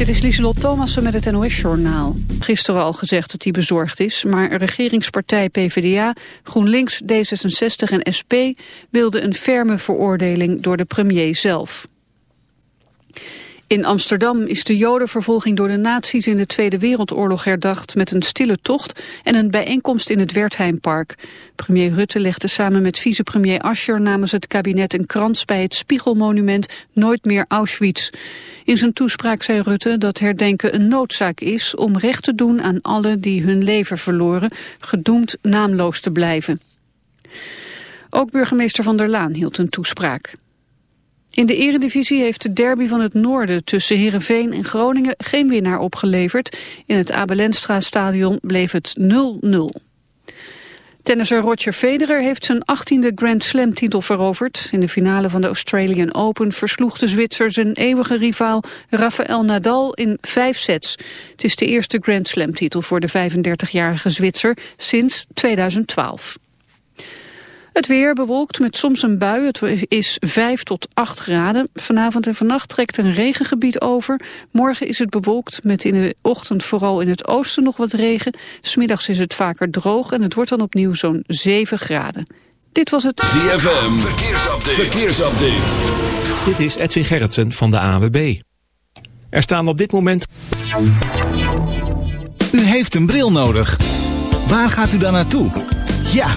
Dit is Lieselot Thomassen met het NOS-journaal. Gisteren al gezegd dat hij bezorgd is, maar regeringspartij PvdA, GroenLinks, D66 en SP wilden een ferme veroordeling door de premier zelf. In Amsterdam is de jodenvervolging door de nazi's in de Tweede Wereldoorlog herdacht met een stille tocht en een bijeenkomst in het Wertheimpark. Premier Rutte legde samen met vicepremier Ascher namens het kabinet een krans bij het Spiegelmonument Nooit meer Auschwitz. In zijn toespraak zei Rutte dat herdenken een noodzaak is om recht te doen aan allen die hun leven verloren, gedoemd naamloos te blijven. Ook burgemeester Van der Laan hield een toespraak. In de eredivisie heeft de derby van het noorden tussen Heerenveen en Groningen geen winnaar opgeleverd. In het Abelenstra stadion bleef het 0-0. Tennisser Roger Federer heeft zijn achttiende Grand Slam titel veroverd. In de finale van de Australian Open versloeg de Zwitser zijn eeuwige rivaal Rafael Nadal in vijf sets. Het is de eerste Grand Slam titel voor de 35-jarige Zwitser sinds 2012. Het weer bewolkt met soms een bui. Het is 5 tot 8 graden. Vanavond en vannacht trekt een regengebied over. Morgen is het bewolkt met in de ochtend vooral in het oosten nog wat regen. Smiddags is het vaker droog en het wordt dan opnieuw zo'n 7 graden. Dit was het ZFM. Verkeersupdate. Verkeersupdate. Dit is Edwin Gerritsen van de AWB. Er staan op dit moment... U heeft een bril nodig. Waar gaat u dan naartoe? Ja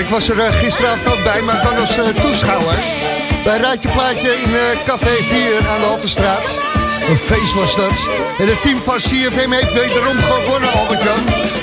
Ik was er gisteravond ook bij, maar dan als toeschouwer. Bij Raadje Plaatje in Café 4 aan de Haltestraat. Een feest was dat. En het team van CFM heeft wederom gewonnen, Albert-Jan.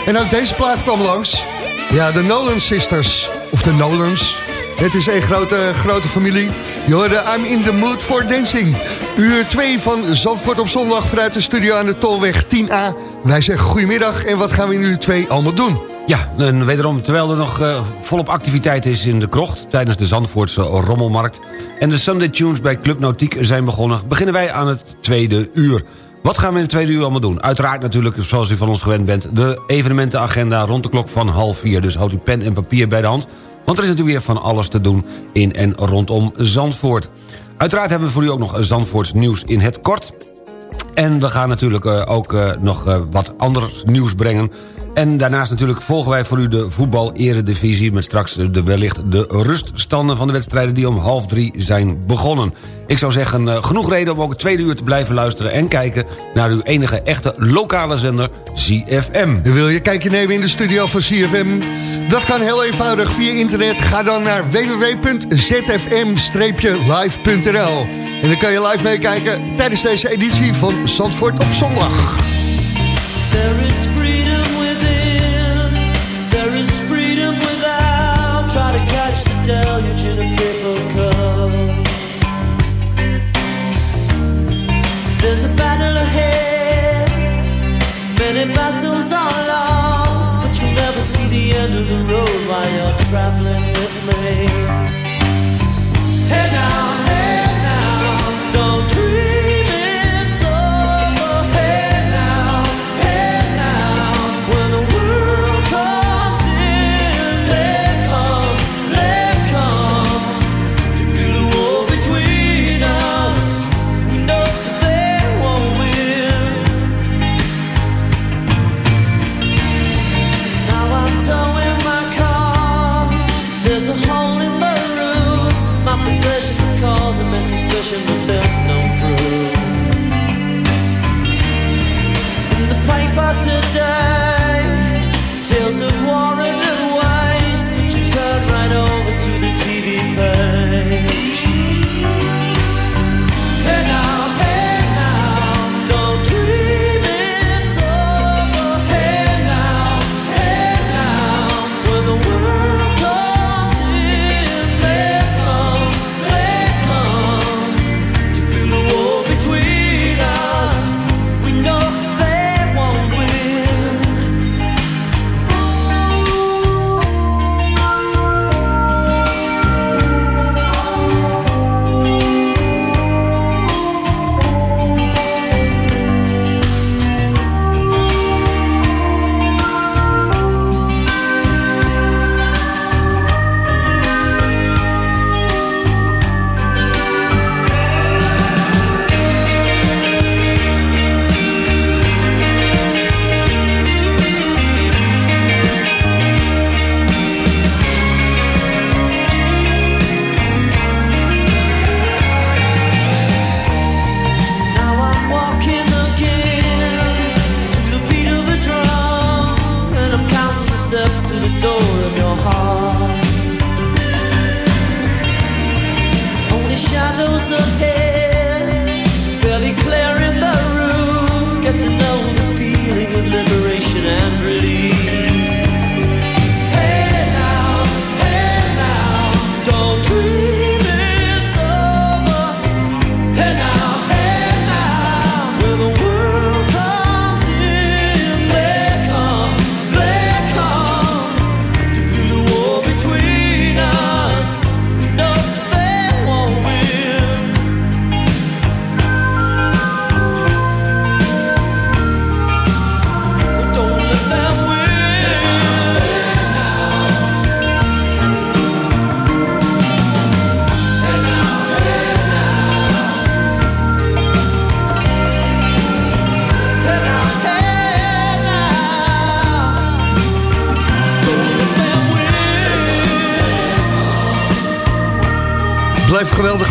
En ook deze plaat kwam langs. Ja, de Nolan Sisters. Of de Nolans. Het is een grote, grote familie. Je hoorde I'm in the mood for dancing. Uur 2 van Zandvoort op zondag vanuit de studio aan de Tolweg 10A. Wij zeggen goedemiddag en wat gaan we in uur 2 allemaal doen? Ja, en wederom, terwijl er nog uh, volop activiteit is in de krocht... tijdens de Zandvoortse Rommelmarkt... en de Sunday Tunes bij Club Nautiek zijn begonnen... beginnen wij aan het tweede uur. Wat gaan we in het tweede uur allemaal doen? Uiteraard natuurlijk, zoals u van ons gewend bent... de evenementenagenda rond de klok van half vier. Dus houd uw pen en papier bij de hand... want er is natuurlijk weer van alles te doen in en rondom Zandvoort. Uiteraard hebben we voor u ook nog Zandvoorts nieuws in het kort... En we gaan natuurlijk uh, ook uh, nog wat anders nieuws brengen en daarnaast natuurlijk volgen wij voor u de voetbal-eredivisie... met straks de, wellicht de ruststanden van de wedstrijden... die om half drie zijn begonnen. Ik zou zeggen, uh, genoeg reden om ook het tweede uur te blijven luisteren... en kijken naar uw enige echte lokale zender, CFM. Wil je kijkje nemen in de studio van CFM? Dat kan heel eenvoudig via internet. Ga dan naar www.zfm-live.nl En dan kan je live meekijken tijdens deze editie van Zandvoort op zondag. There is deluge in a paper cup. There's a battle ahead, many battles are lost, but you'll never see the end of the road while you're traveling with me. Hey now.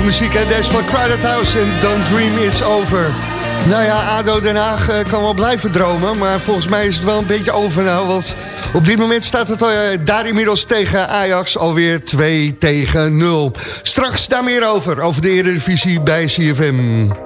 Muziek, hè? Deze van Crowded House en Don't Dream It's Over. Nou ja, ADO Den Haag eh, kan wel blijven dromen... maar volgens mij is het wel een beetje over nou... want Op dit moment staat het uh, daar inmiddels tegen Ajax alweer 2 tegen 0. Straks daar meer over, over de Eredivisie bij CFM.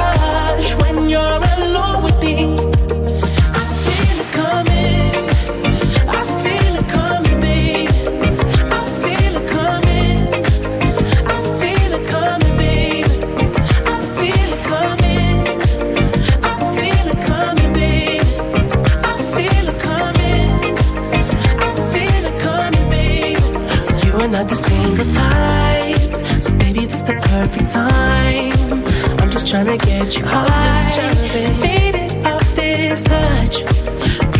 I'm just tryna get you high, faded off this touch.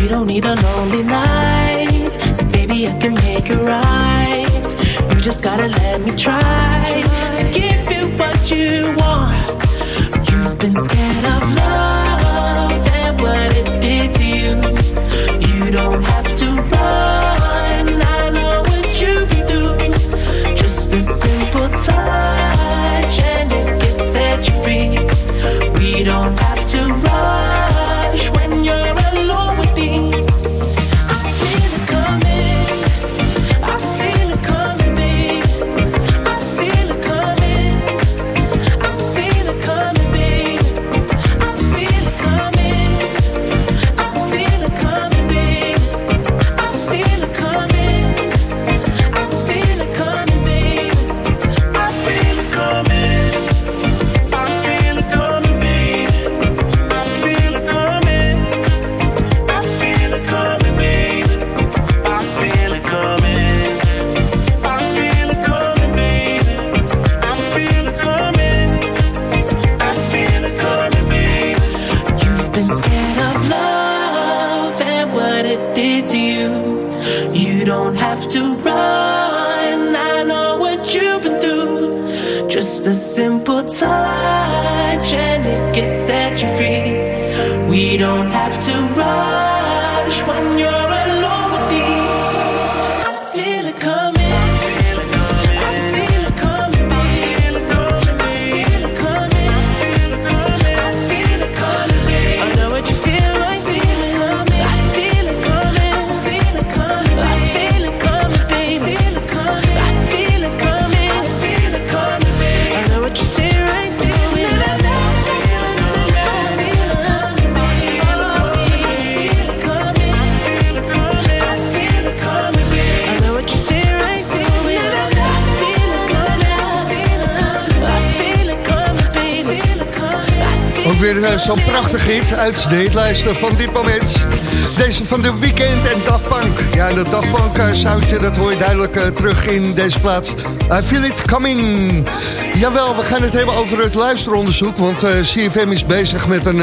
You don't need a lonely night, so baby, I can make it right. You just gotta let me try to give you what you want. You've been scared of love and what it did to you. You don't have to run. I know what you've. Just a simple touch zo'n prachtig hit uit de hitlijsten van dit moment. Deze van de Weekend en Daft Punk. Ja, de Daft Punk eh, soundje, dat hoor je duidelijk eh, terug in deze plaats. I feel it coming. Jawel, we gaan het hebben over het luisteronderzoek. Want eh, CFM is bezig met een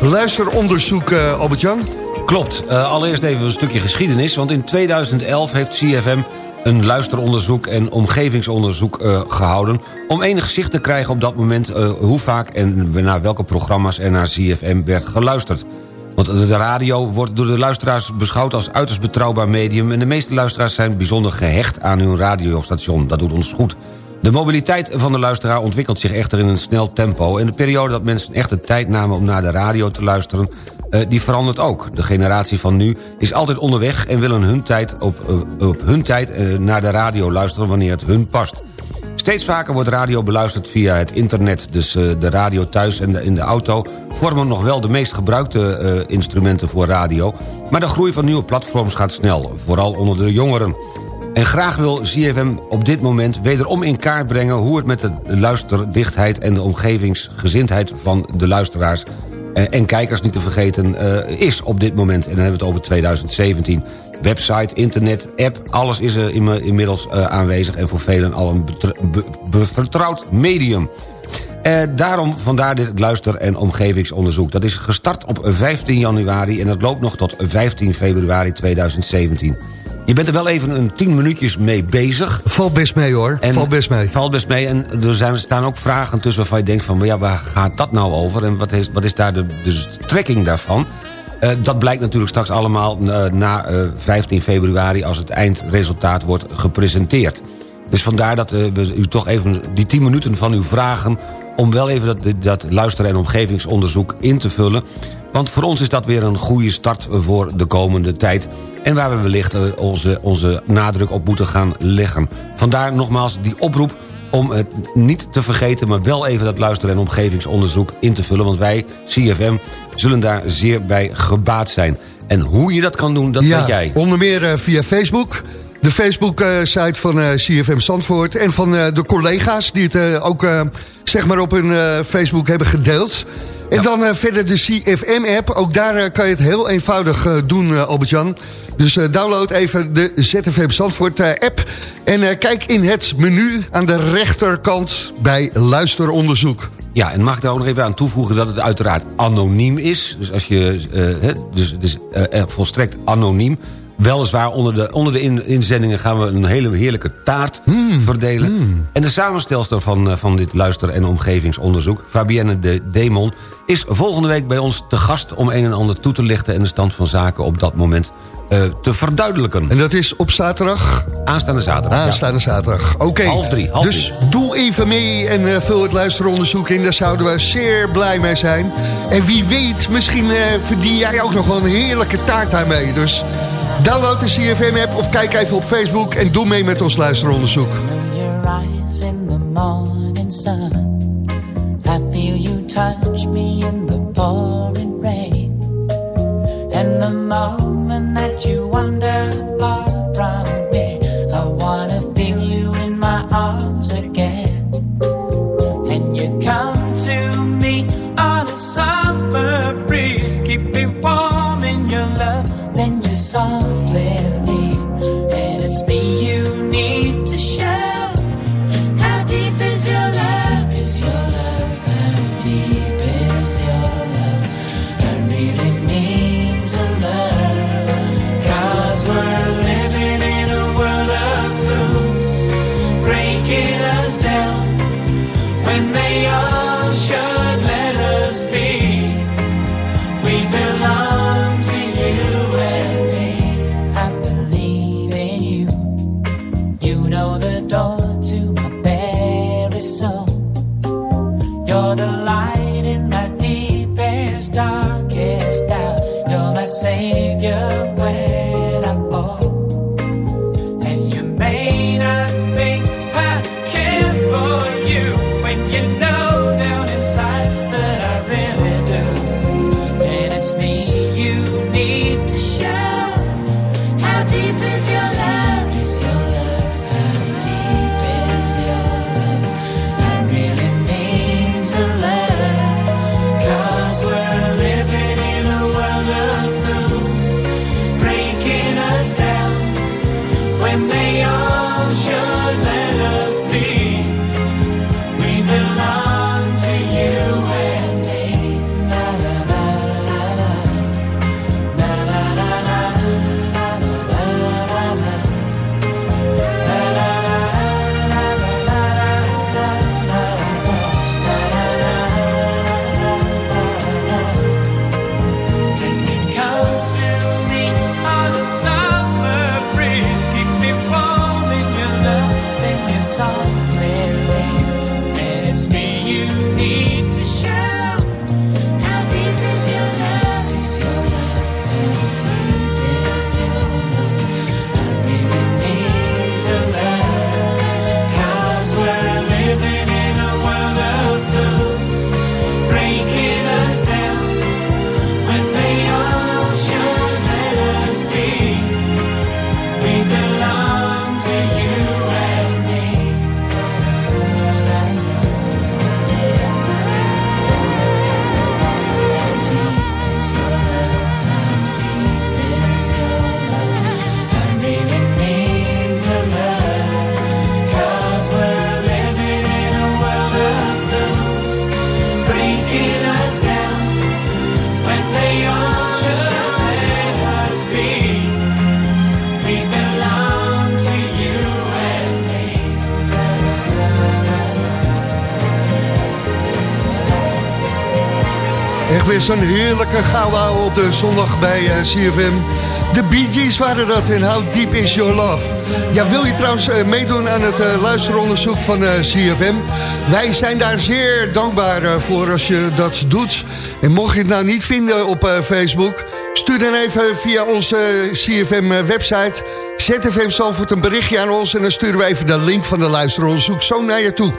luisteronderzoek, Albert-Jan. Klopt. Allereerst even een stukje geschiedenis. Want in 2011 heeft CFM een luisteronderzoek en omgevingsonderzoek uh, gehouden... om enig zicht te krijgen op dat moment uh, hoe vaak en naar welke programma's er naar CFM werd geluisterd. Want de radio wordt door de luisteraars beschouwd als uiterst betrouwbaar medium... en de meeste luisteraars zijn bijzonder gehecht aan hun radiostation. Dat doet ons goed. De mobiliteit van de luisteraar ontwikkelt zich echter in een snel tempo... en de periode dat mensen echt de tijd namen om naar de radio te luisteren... Uh, die verandert ook. De generatie van nu is altijd onderweg... en willen hun tijd op, uh, op hun tijd uh, naar de radio luisteren wanneer het hun past. Steeds vaker wordt radio beluisterd via het internet. Dus de radio thuis en in de auto vormen nog wel de meest gebruikte instrumenten voor radio... maar de groei van nieuwe platforms gaat snel, vooral onder de jongeren. En graag wil CFM op dit moment wederom in kaart brengen... hoe het met de luisterdichtheid en de omgevingsgezindheid van de luisteraars... Eh, en kijkers niet te vergeten uh, is op dit moment. En dan hebben we het over 2017. Website, internet, app, alles is er inmiddels uh, aanwezig... en voor velen al een vertrouwd medium. Daarom vandaar dit luister- en omgevingsonderzoek. Dat is gestart op 15 januari en dat loopt nog tot 15 februari 2017. Je bent er wel even een 10 minuutjes mee bezig. Valt best mee hoor, en valt best mee. Valt best mee en er zijn, staan ook vragen tussen waarvan je denkt van... ja, waar gaat dat nou over en wat is, wat is daar de, de trekking daarvan? Uh, dat blijkt natuurlijk straks allemaal uh, na 15 februari... als het eindresultaat wordt gepresenteerd. Dus vandaar dat we u toch even die 10 minuten van uw vragen om wel even dat, dat luisteren- en omgevingsonderzoek in te vullen. Want voor ons is dat weer een goede start voor de komende tijd. En waar we wellicht eh, onze, onze nadruk op moeten gaan leggen. Vandaar nogmaals die oproep om het niet te vergeten... maar wel even dat luisteren- en omgevingsonderzoek in te vullen. Want wij, CFM, zullen daar zeer bij gebaat zijn. En hoe je dat kan doen, dat weet jij. onder meer eh, via Facebook de Facebook-site van uh, CFM Zandvoort... en van de collega's die het ook zeg maar op hun Facebook hebben gedeeld. En dan verder de CFM-app. Ook daar kan je het heel eenvoudig doen, Albert-Jan. Dus download even de ZFM Zandvoort-app. en kijk in het menu aan de rechterkant bij luisteronderzoek. Ja, en mag ik daar ook nog even aan toevoegen dat het uiteraard anoniem is. Dus, als je, dus is volstrekt anoniem... Weliswaar onder de, onder de inzendingen gaan we een hele heerlijke taart mm, verdelen. Mm. En de samenstelster van, eh, van dit luister- en omgevingsonderzoek... Fabienne de Demon, is volgende week bij ons te gast... om een en ander toe te lichten en de stand van zaken op dat moment uh, te verduidelijken. En dat is op zaterdag? Aanstaande zaterdag. Aanstaande ja. zaterdag, oké. Okay. Half drie. Half dus drie. doe even mee en uh, vul het luisteronderzoek in. Daar zouden we zeer blij mee zijn. En wie weet, misschien uh, verdien jij ook nog wel een heerlijke taart daarmee. Dus Download de CFM-app of kijk even op Facebook en doe mee met ons luisteronderzoek. And the moment that you wander zo'n heerlijke gauw op de zondag bij eh, CFM. De Bee Gees waren dat en How Deep Is Your Love. Ja, wil je trouwens uh, meedoen aan het uh, luisteronderzoek van CFM? Wij zijn daar zeer dankbaar voor als je dat doet. En mocht je het nou niet vinden op Facebook... stuur dan even via onze CFM-website... ZFM Zalvoort een berichtje aan ons... en dan sturen we even de link van de luisteronderzoek zo naar je toe.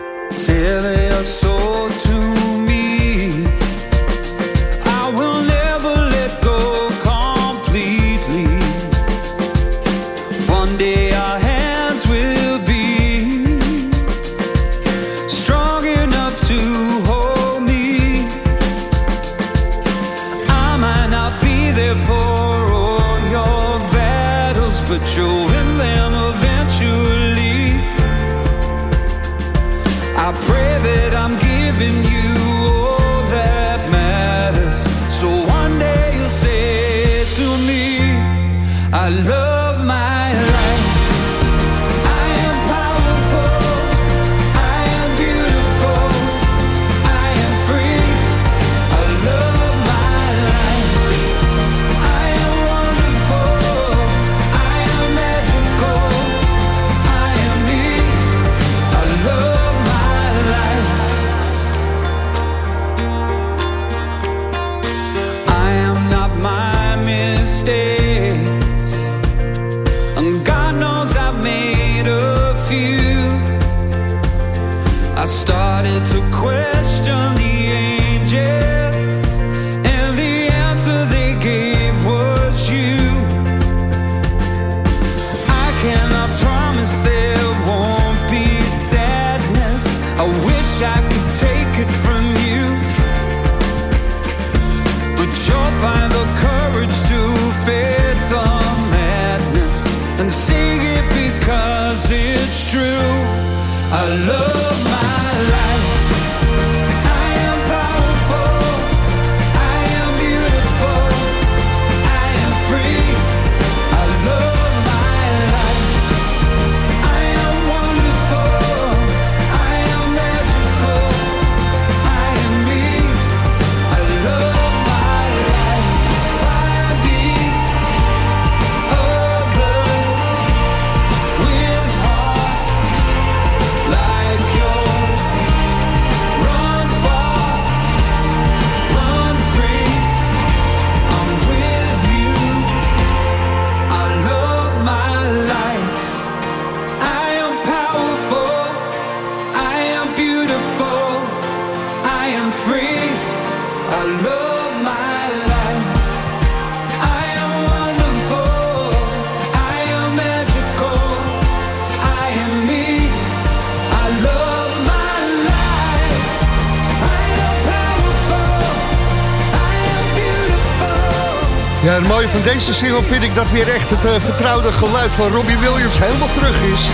Deze single vind ik dat weer echt het uh, vertrouwde geluid van Robbie Williams helemaal terug is.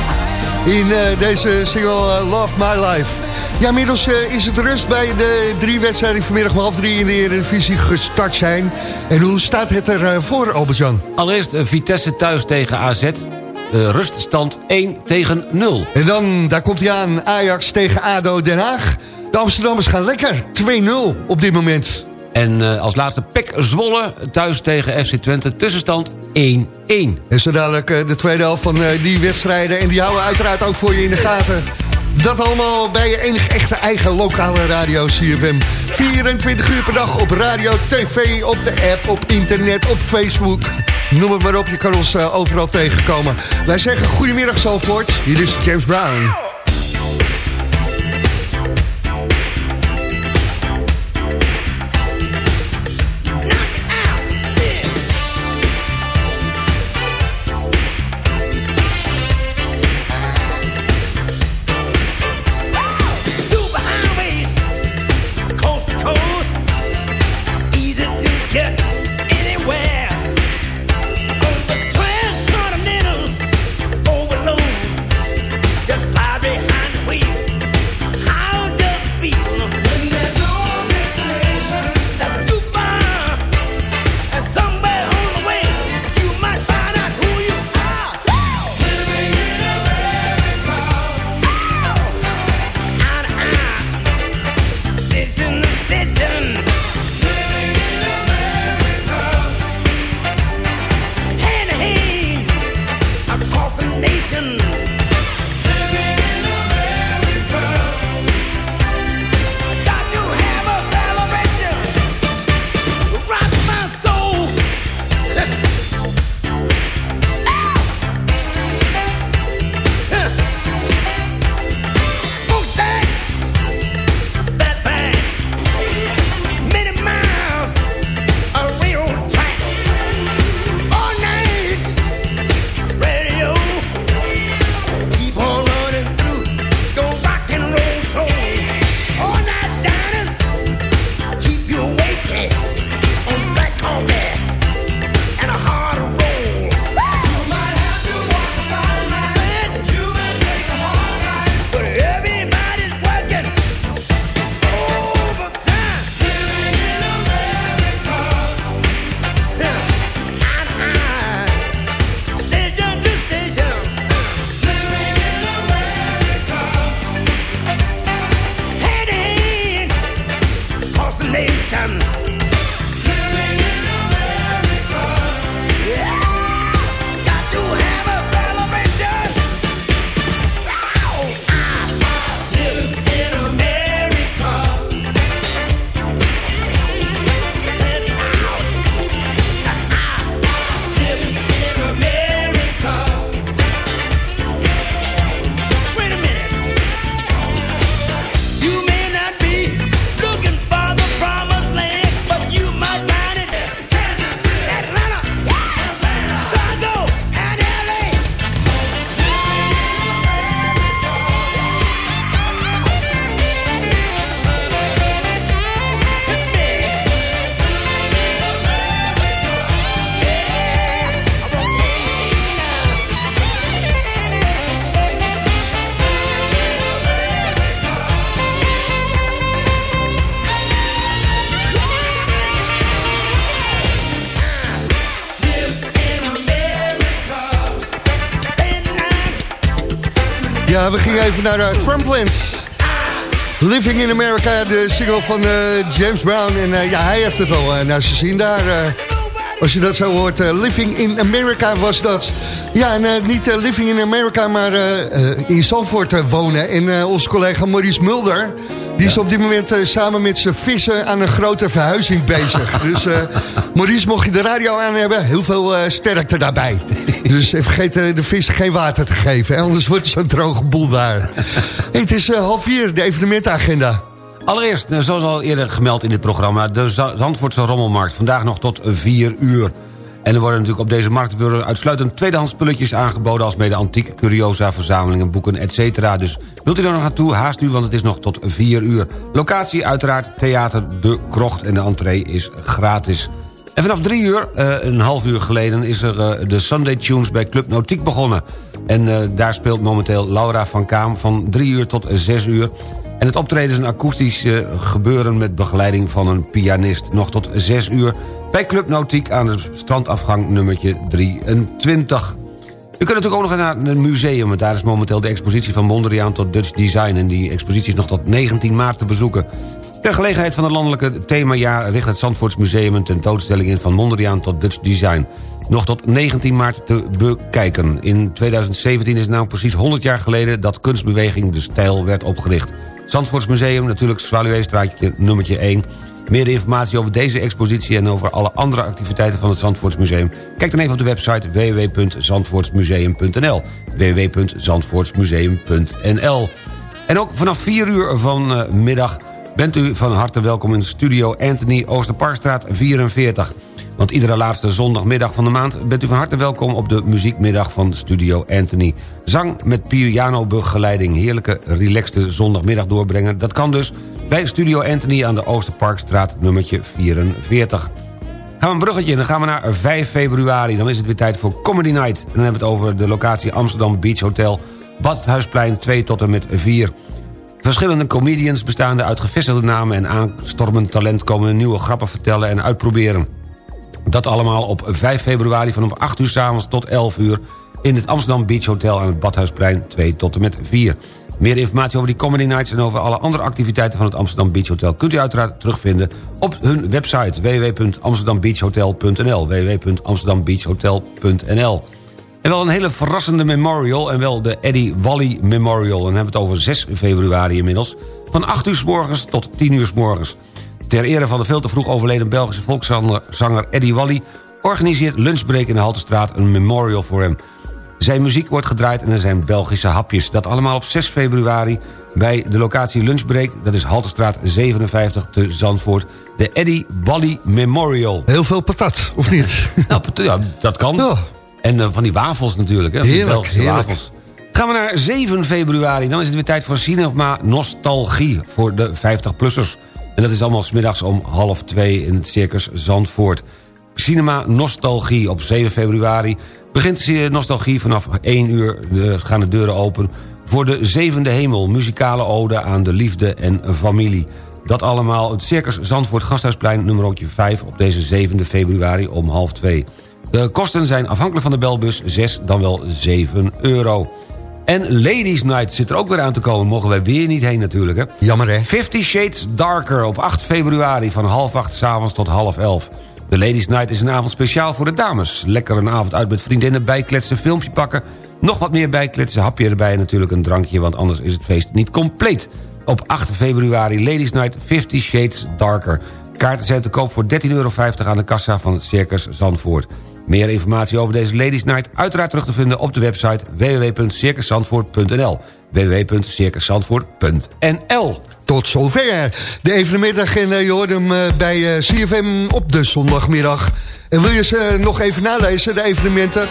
In uh, deze single uh, Love My Life. Ja, inmiddels is het rust bij de drie wedstrijden die vanmiddag om half drie in de Eredivisie gestart zijn. En hoe staat het er voor, Albert-Jan? Allereerst Vitesse thuis tegen AZ. ruststand 1 tegen 0. En dan, daar komt hij aan, Ajax tegen ADO Den Haag. De Amsterdammers gaan lekker, 2-0 op dit moment. En uh, als laatste Pek Zwolle thuis tegen FC Twente. Tussenstand 1-1. En zo dadelijk uh, de tweede helft van uh, die wedstrijden. En die houden uiteraard ook voor je in de gaten. Dat allemaal bij je enige echte eigen lokale radio CFM. 24 uur per dag op radio, tv, op de app, op internet, op Facebook. Noem het maar op, je kan ons overal tegenkomen. Wij zeggen goedemiddag Zalvoort. Hier is James Brown. again. Even naar uh, Trumplands. Living in America, de single van uh, James Brown. En uh, ja, hij heeft het al uh, naar zijn zin daar. als je dat zo hoort, Living in America was dat. Ja, en niet Living in America, maar in Zandvoort wonen. En onze collega Maurice Mulder... Die is op dit moment samen met zijn vissen aan een grote verhuizing bezig. dus Maurice, mocht je de radio aan hebben, heel veel sterkte daarbij. Dus vergeet de vissen geen water te geven, anders wordt het zo'n droge boel daar. het is half vier, de evenementenagenda. Allereerst, zoals al eerder gemeld in dit programma... de Zandvoortse Rommelmarkt, vandaag nog tot 4 uur. En er worden natuurlijk op deze markt uitsluitend tweedehands spulletjes aangeboden... als mede antiek, curiosa, verzamelingen, boeken, etc. Dus wilt u er nog naartoe, haast u, want het is nog tot 4 uur. Locatie uiteraard Theater De Krocht en de entree is gratis. En vanaf 3 uur, uh, een half uur geleden... is er uh, de Sunday Tunes bij Club Notiek begonnen. En uh, daar speelt momenteel Laura van Kaam van 3 uur tot 6 uur... En het optreden is een akoestisch gebeuren met begeleiding van een pianist. Nog tot 6 uur bij Club Nautiek aan de strandafgang nummertje 23. U kunt natuurlijk ook nog naar het museum, want daar is momenteel de expositie van Mondriaan tot Dutch Design. En die expositie is nog tot 19 maart te bezoeken. Ter gelegenheid van het landelijke themajaar richt het Zandvoortsmuseum een tentoonstelling in van Mondriaan tot Dutch Design. Nog tot 19 maart te bekijken. In 2017 is het nou precies 100 jaar geleden dat kunstbeweging De Stijl werd opgericht. Zandvoortsmuseum, natuurlijk Zwaluweestraatje nummertje 1. Meer informatie over deze expositie en over alle andere activiteiten van het Zandvoortsmuseum... kijk dan even op de website www.zandvoortsmuseum.nl www.zandvoortsmuseum.nl En ook vanaf 4 uur vanmiddag bent u van harte welkom in studio Anthony Oosterparkstraat 44. Want iedere laatste zondagmiddag van de maand... bent u van harte welkom op de muziekmiddag van Studio Anthony. Zang met pianobegeleiding. Heerlijke, relaxte zondagmiddag doorbrengen. Dat kan dus bij Studio Anthony aan de Oosterparkstraat nummertje 44. Gaan we een bruggetje in, dan gaan we naar 5 februari. Dan is het weer tijd voor Comedy Night. En dan hebben we het over de locatie Amsterdam Beach Hotel... Badhuisplein 2 tot en met 4. Verschillende comedians bestaande uit gevestigde namen... en aanstormend talent komen nieuwe grappen vertellen en uitproberen. Dat allemaal op 5 februari vanaf 8 uur s avonds tot 11 uur... in het Amsterdam Beach Hotel aan het Badhuisplein 2 tot en met 4. Meer informatie over die Comedy Nights en over alle andere activiteiten van het Amsterdam Beach Hotel... kunt u uiteraard terugvinden op hun website www.amsterdambeachhotel.nl www.amsterdambeachhotel.nl En wel een hele verrassende memorial en wel de Eddie Wally Memorial. En dan hebben we het over 6 februari inmiddels. Van 8 uur s morgens tot 10 uur s morgens. Ter ere van de veel te vroeg overleden Belgische volkszanger Eddie Wally... organiseert Lunchbreak in de Haltestraat een memorial voor hem... Zijn muziek wordt gedraaid en er zijn Belgische hapjes. Dat allemaal op 6 februari bij de locatie Lunchbreak. Dat is Halterstraat 57 te Zandvoort. De Eddie Wally Memorial. Heel veel patat, of niet? nou, ja, dat kan. Ja. En uh, van die wafels natuurlijk. Hè, heerlijk, Belgische heerlijk. wafels. Gaan we naar 7 februari. Dan is het weer tijd voor Cinema Nostalgie voor de 50-plussers. En dat is allemaal smiddags om half twee in het Circus Zandvoort. Cinema Nostalgie op 7 februari begint nostalgie vanaf 1 uur gaan de deuren open... voor de zevende hemel, muzikale ode aan de liefde en familie. Dat allemaal het Circus Zandvoort Gasthuisplein nummer 5... op deze 7 februari om half 2. De kosten zijn afhankelijk van de belbus 6 dan wel 7 euro. En Ladies Night zit er ook weer aan te komen. Mogen wij weer niet heen natuurlijk. Hè? Jammer hè. Fifty Shades Darker op 8 februari van half 8 s'avonds tot half 11. De Ladies Night is een avond speciaal voor de dames. Lekker een avond uit met vriendinnen, bijkletsen, filmpje pakken... nog wat meer bijkletsen, hapje erbij en natuurlijk een drankje... want anders is het feest niet compleet. Op 8 februari Ladies Night 50 Shades Darker. Kaarten zijn te koop voor 13,50 euro aan de kassa van het Circus Zandvoort. Meer informatie over deze Ladies Night uiteraard terug te vinden op de website www.circuszandvoort.nl www.circuszandvoort.nl tot zover. De evenementagenda, je hoort hem eh, bij eh, CFM op de zondagmiddag. En wil je ze nog even nalezen, de evenementen?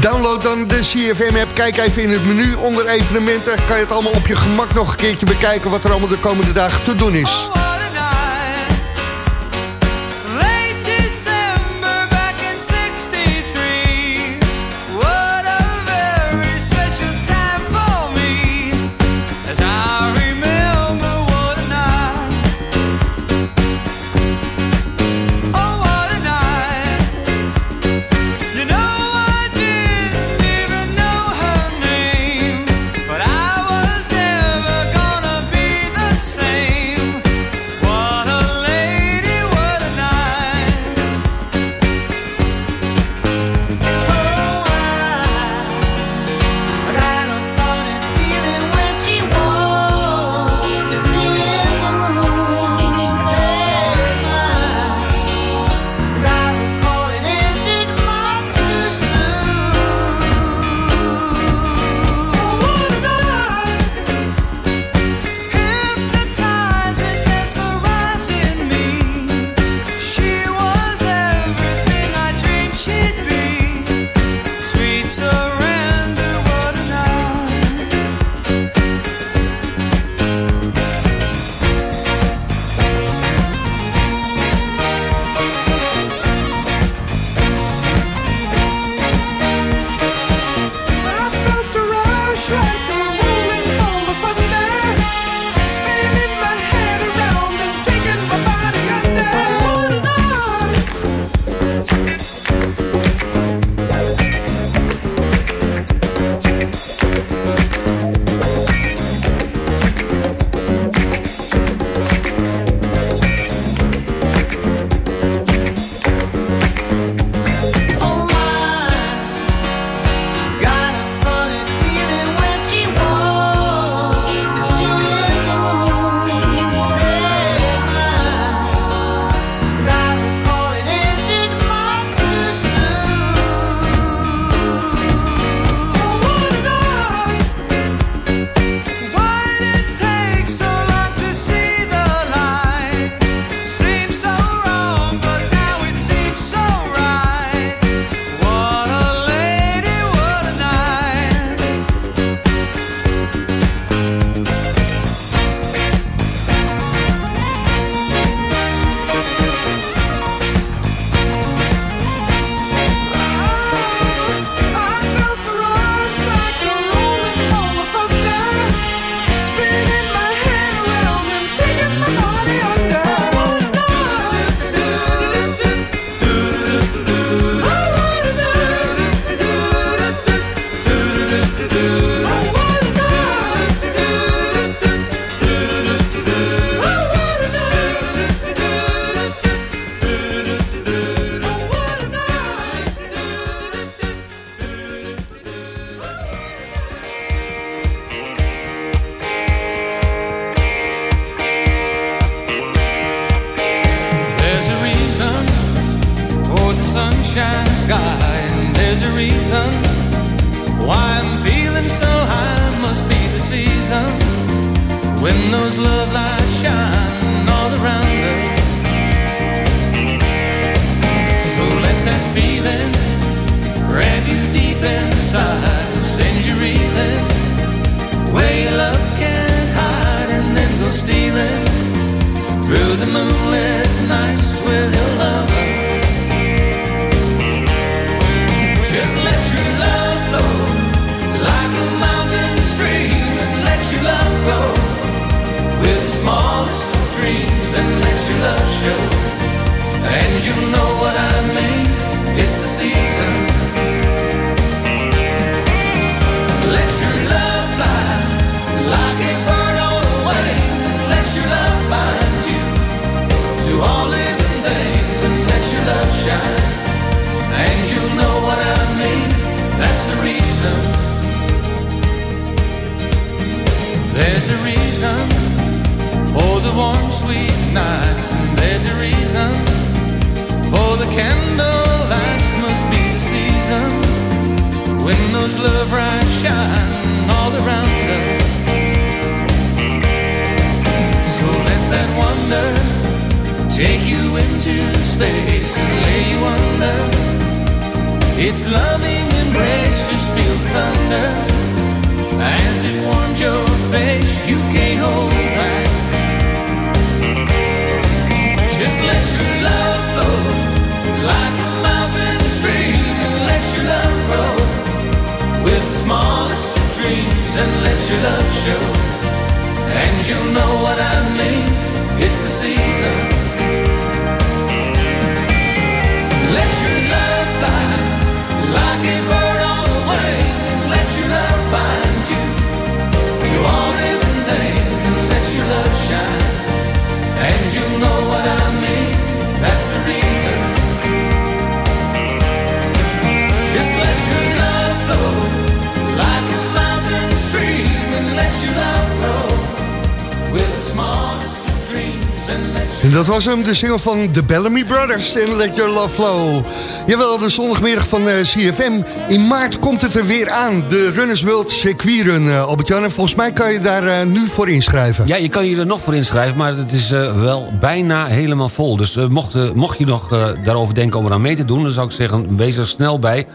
Download dan de CFM-app. Kijk even in het menu onder evenementen. Kan je het allemaal op je gemak nog een keertje bekijken... wat er allemaal de komende dagen te doen is. Was hem, de single van The Bellamy Brothers en Let Your Love Flow. Jawel, de zondagmiddag van eh, CFM. In maart komt het er weer aan, de Runners World Circuitrun, uh, Albert-Jan. En volgens mij kan je daar eh, nu voor inschrijven. Ja, je kan je er nog voor inschrijven, maar het is eh, wel bijna helemaal vol. Dus eh, mocht, eh, mocht je nog eh, daarover denken om eraan mee te doen... dan zou ik zeggen, wees er snel bij.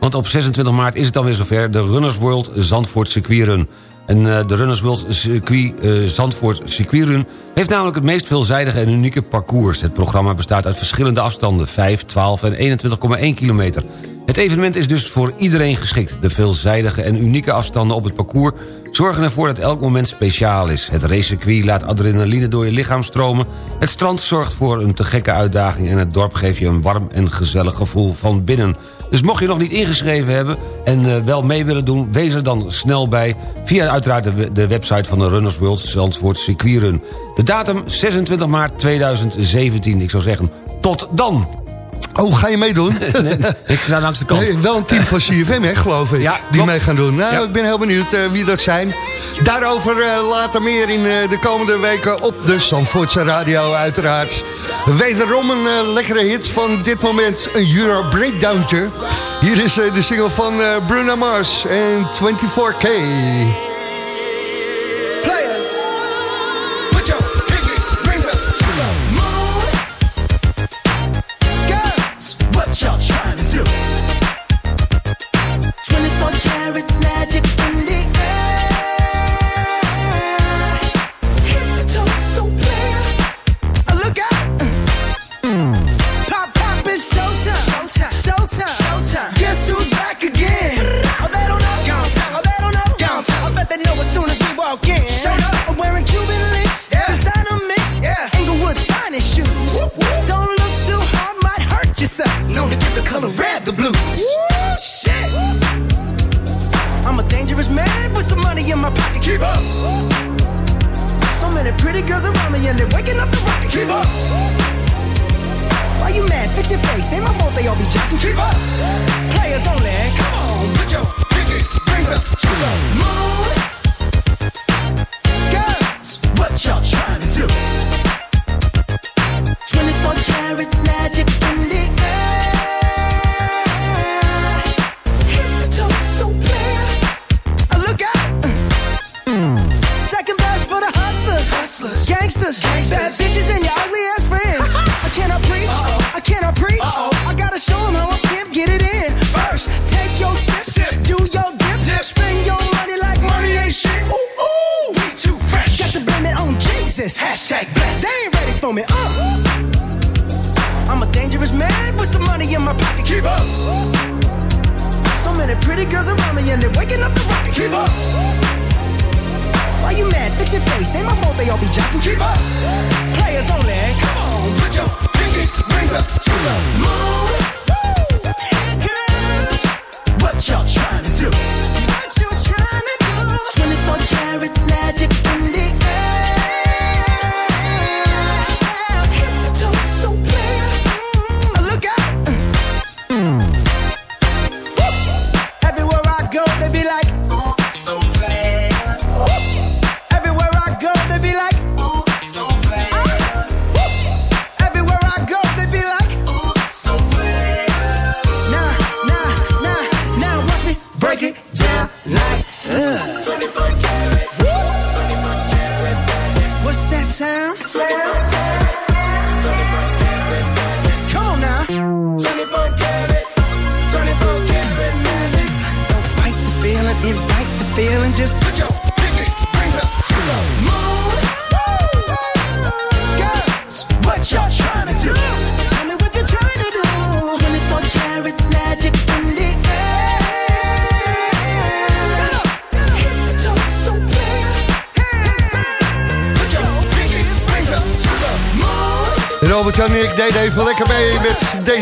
Want op 26 maart is het dan weer zover. De Runners World Zandvoort Circuitrun. En eh, de Runners World Circuit, eh, Zandvoort Circuitrun... heeft namelijk het meest veelzijdige en unieke parcours. Het programma bestaat uit verschillende afstanden. 5, 12 en 21,1 kilometer. Het evenement is dus voor iedereen geschikt. De veelzijdige en unieke afstanden op het parcours... zorgen ervoor dat elk moment speciaal is. Het racecircuit laat adrenaline door je lichaam stromen. Het strand zorgt voor een te gekke uitdaging... en het dorp geeft je een warm en gezellig gevoel van binnen... Dus mocht je nog niet ingeschreven hebben en uh, wel mee willen doen... wees er dan snel bij via uiteraard de, de website van de Runners World Zandvoort Circuitrun. De datum 26 maart 2017. Ik zou zeggen, tot dan! Oh, ga je meedoen? nee, ik sta langs de kant. Nee, wel een team van CFM, hè, geloof ik, Ja, die klopt. mee gaan doen. Nou, Ja. ik ben heel benieuwd eh, wie dat zijn. Daarover eh, later meer in eh, de komende weken op de Zandvoortse Radio, uiteraard. Wederom een lekkere hit van dit moment, een Euro Breakdowntje. Hier is de single van Bruno Mars en 24K.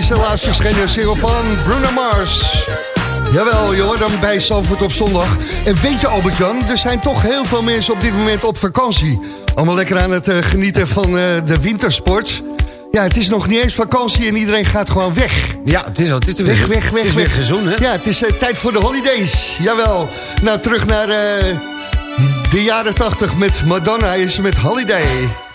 Met deze laatste verschenen single van Bruno Mars. Jawel, joh, dan bij Zandvoort op zondag. En weet je Albert-Jan, er zijn toch heel veel mensen op dit moment op vakantie. Allemaal lekker aan het uh, genieten van uh, de wintersport. Ja, het is nog niet eens vakantie en iedereen gaat gewoon weg. Ja, het is, het is weg, weg, weg, weg. Het is weer seizoen, hè? Ja, het is uh, tijd voor de holidays. Jawel. Nou, terug naar de jaren 80 met Madonna is met Holiday.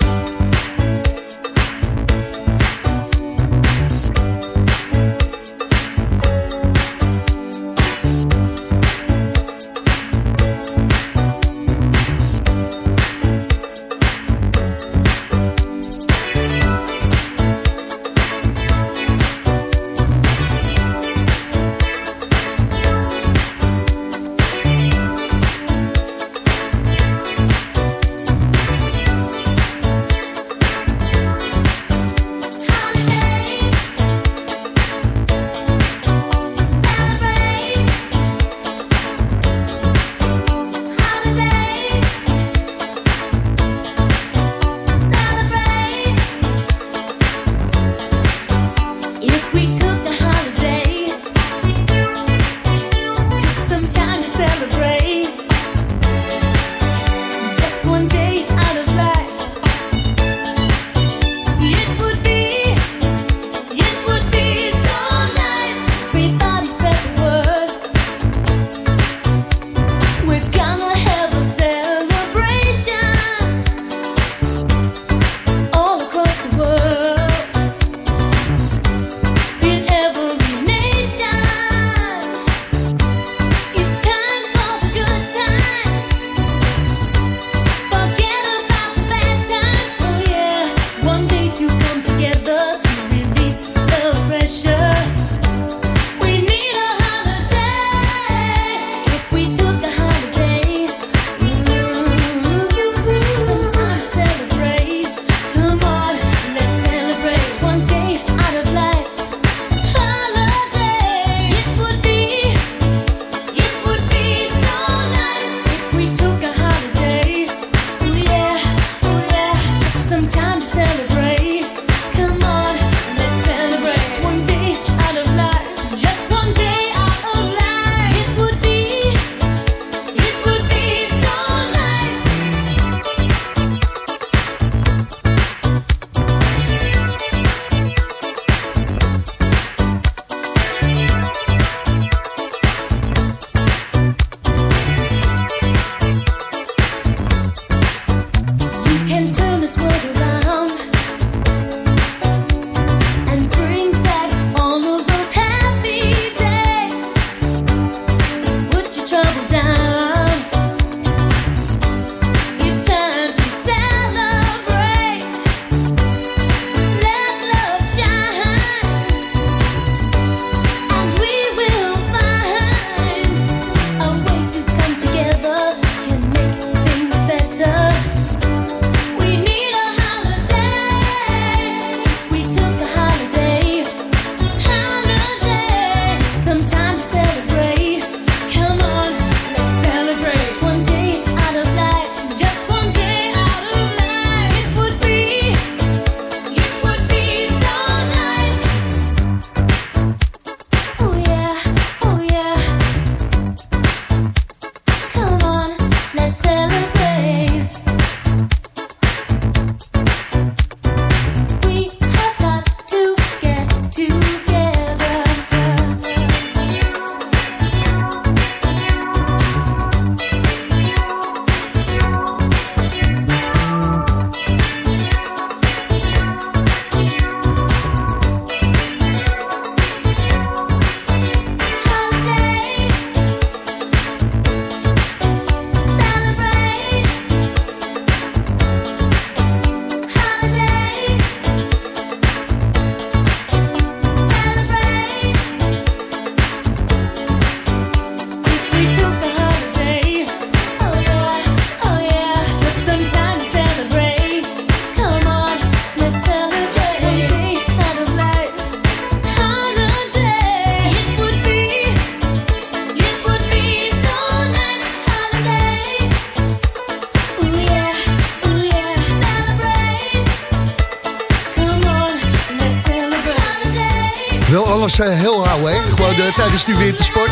Tijdens die wintersport.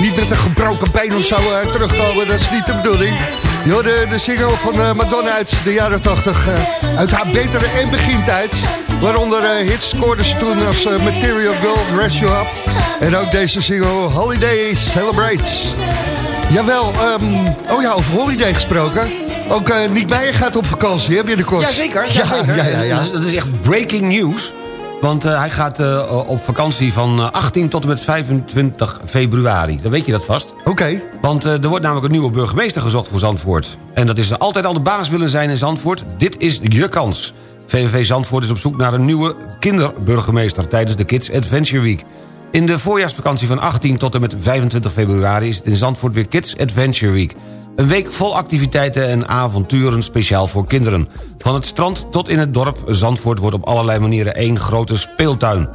Niet met een gebroken been of zo eh, terugkomen, dat is niet de bedoeling. De, de single van eh, Madonna uit de jaren 80. eh, uit haar betere en begintijd. Waaronder eh, hits scoorde ze toen als Material Girl, Dress You Up. En ook deze single Holiday Celebrate. Jawel, ehm, oh ja, over Holiday gesproken. Ook uh, Nick Meijer gaat op vakantie, hè, binnenkort. Jazeker, Ja, jazeker. ja, ja, ja. Dat, is, dat is echt breaking news. Want eh, hij gaat eh, op vakantie van eh, 18 tot en met 25 februari. Dan weet je dat vast. Oké. Want eh, er wordt namelijk een nieuwe burgemeester gezocht voor Zandvoort. En dat is altijd al de baas willen zijn in Zandvoort. Dit is je kans. VVV Zandvoort is op zoek naar een nieuwe kinderburgemeester... tijdens de Kids Adventure Week. In de voorjaarsvakantie van 18 tot en met 25 februari... is het in Zandvoort weer Kids Adventure Week. Een week vol activiteiten en avonturen speciaal voor kinderen. Van het strand tot in het dorp Zandvoort wordt op allerlei manieren één grote speeltuin.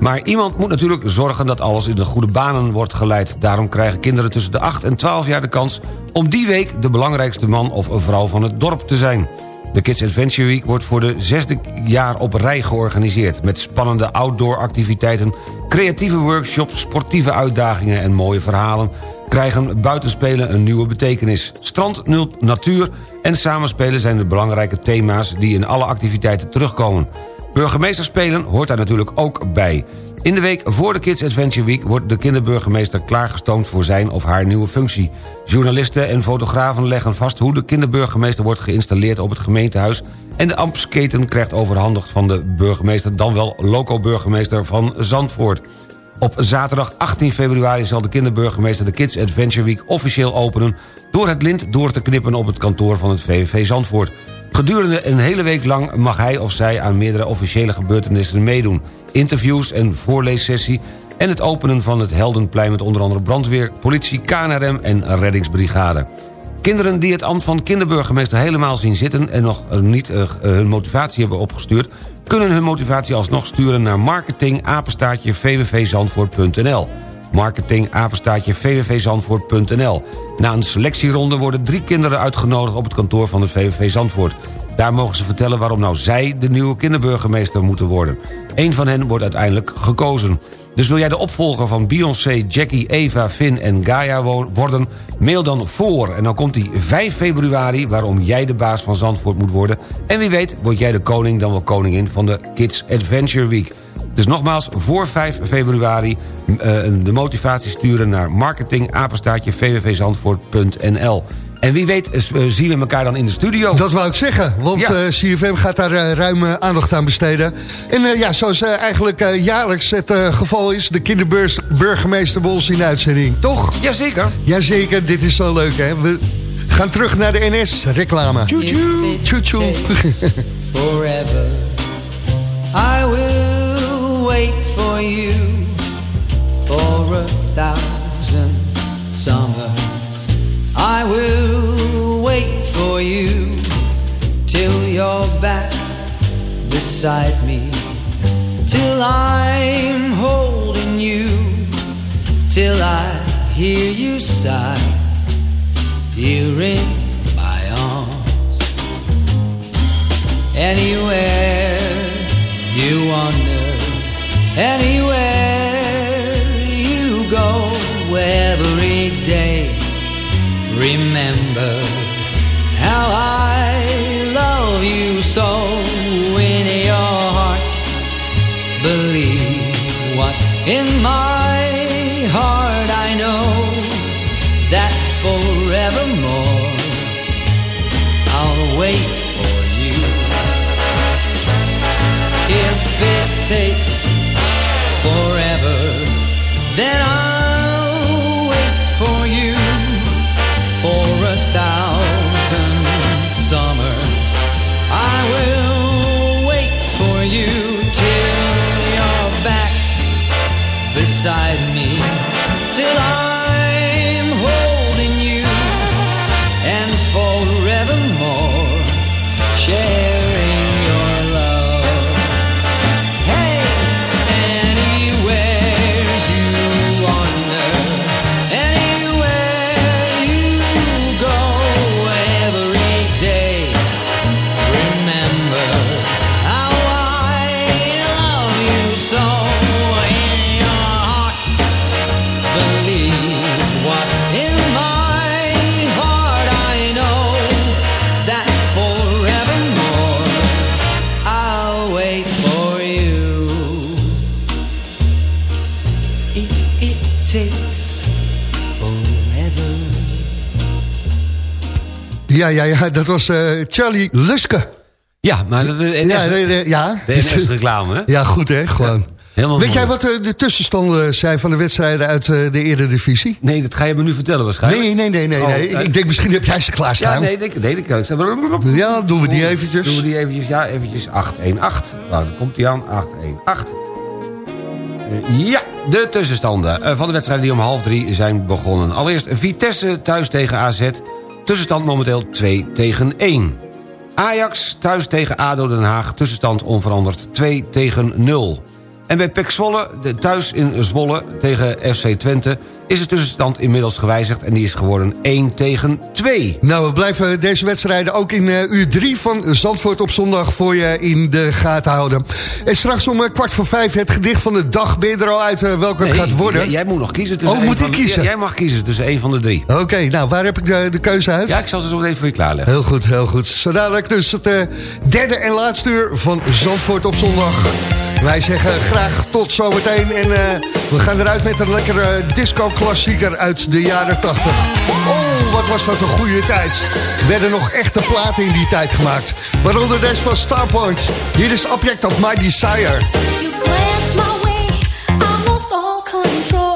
Maar iemand moet natuurlijk zorgen dat alles in de goede banen wordt geleid. Daarom krijgen kinderen tussen de 8 en 12 jaar de kans... om die week de belangrijkste man of vrouw van het dorp te zijn. De Kids Adventure Week wordt voor de zesde jaar op rij georganiseerd... met spannende outdoor activiteiten, creatieve workshops... sportieve uitdagingen en mooie verhalen... krijgen buitenspelen een nieuwe betekenis. Strand, natuur en samenspelen zijn de belangrijke thema's... die in alle activiteiten terugkomen. Burgemeesterspelen hoort daar natuurlijk ook bij. In de week voor de Kids Adventure Week wordt de kinderburgemeester klaargestoomd voor zijn of haar nieuwe functie. Journalisten en fotografen leggen vast hoe de kinderburgemeester wordt geïnstalleerd op het gemeentehuis en de ambtsketen krijgt overhandigd van de burgemeester dan wel loco-burgemeester van Zandvoort. Op zaterdag 18 februari zal de kinderburgemeester de Kids Adventure Week officieel openen... door het lint door te knippen op het kantoor van het VVV Zandvoort. Gedurende een hele week lang mag hij of zij aan meerdere officiële gebeurtenissen meedoen. Interviews en voorleessessie en het openen van het Heldenplein... met onder andere brandweer, politie, KNRM en reddingsbrigade. Kinderen die het ambt van kinderburgemeester helemaal zien zitten... en nog eh, niet eh, hun motivatie hebben opgestuurd... kunnen hun motivatie alsnog sturen naar marketing apenstaartje vvvzandvoort.nl marketing apenstaartje vvvzandvoort.nl Na een selectieronde worden drie kinderen uitgenodigd op het kantoor van de VVV Zandvoort. Daar mogen ze vertellen waarom nou zij de nieuwe kinderburgemeester moeten worden. Eén van hen wordt uiteindelijk gekozen. Dus wil jij de opvolger van Beyoncé, Jackie, Eva, Finn en Gaia wo- worden... mail dan voor en dan komt die 5 februari... waarom jij de baas van Zandvoort moet worden. En wie weet word jij de koning dan wel koningin van de Kids Adventure Week. Dus nogmaals, voor 5 februari eh, de motivatie sturen naar marketing apenstaartje vvvzandvoort.nl. En wie weet eh, zien we elkaar dan in de studio. Dat wou ik zeggen, want Ja. eh, CFM gaat daar eh, ruim eh, aandacht aan besteden. En eh, ja, zoals eh, eigenlijk eh, jaarlijks het eh, geval is... de kinderburgemeester bij ons in de uitzending, toch? Jazeker. Jazeker, dit is zo leuk, hè? We gaan terug naar de NS-reclame. Tjoe-tjoe. Tjoe-tjoe. forever. I will wait for you for a thousand summers. I will beside me. Till I'm holding you. Till I hear you sigh here in my arms. Anywhere you wander, anywhere you go, every day, remember how I in my Ja, ja, ja, dat was eh, Charlie Luske. Ja, maar de, de NS, Ja, de, ja. de hè? Ja, goed hè, gewoon. Helemaal Weet jij wat eh, de tussenstanden zijn van de wedstrijden uit eh, de Eredivisie? Nee, dat ga je me nu vertellen waarschijnlijk. Nee, nee, nee, nee. Oh, nee. Ik denk misschien heb jij ze Ja, klaarstaan. nee, nee, nee, nee, nee. Ja, doen we die eventjes. Doen we die eventjes, ja, eventjes 818. Nou, dan komt die aan, 818. Eh, Ja, de tussenstanden van de wedstrijden die om half drie zijn begonnen. Allereerst Vitesse thuis tegen AZ. Tussenstand momenteel 2 tegen 1. Ajax thuis tegen ADO Den Haag. Tussenstand onveranderd 2 tegen 0. En bij PEC Zwolle, thuis in Zwolle tegen FC Twente... is de tussenstand inmiddels gewijzigd en die is geworden 1 tegen 2. Nou, we blijven deze wedstrijden ook in eh, uur drie van Zandvoort op zondag voor je in de gaten houden. En straks om eh, kwart voor vijf het gedicht van de dag. Ben je er al uit eh, welke het gaat worden? Jij, jij moet nog kiezen tussen Oh, moet ik kiezen? Jij mag kiezen tussen één van de drie. Oké, nou, waar heb ik de, de keuze uit? Ja, ik zal ze zo even voor je klaarleggen. Heel goed, heel goed. Zo dadelijk dus het derde en laatste uur van Zandvoort op zondag. Wij zeggen graag tot zometeen. En eh, we gaan eruit met een lekkere disco-klassieker uit de jaren 80. Oh, wat was dat een goede tijd. Er werden nog echte platen in die tijd gemaakt. Waaronder deze van Starpoint. Hier is Object of My Desire. You my way, I lost all control.